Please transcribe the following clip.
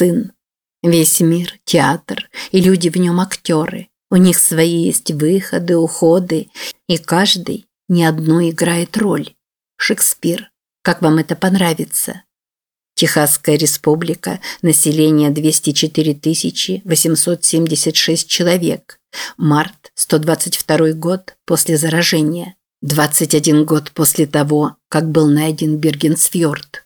сын. Весь мир – театр, и люди в нем актеры. У них свои есть выходы, уходы, и каждый не одну играет роль. Шекспир. Как вам это понравится? Техасская республика, население 204 876 человек. Март, 122 год после заражения. 21 год после того, как был найден Бергенсфьорд.